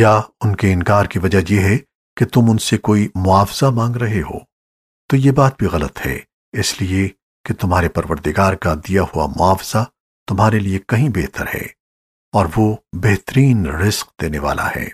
या उनके इनकार की वजह यह है कि तुम उनसे कोई मुआवजा मांग रहे हो। तो ये बात भी गलत है, इसलिए कि तुम्हारे परवरदिगार का दिया हुआ मुआवजा तुम्हारे लिए कहीं बेहतर है और वो बेहतरीन रिस्क देने वाला है।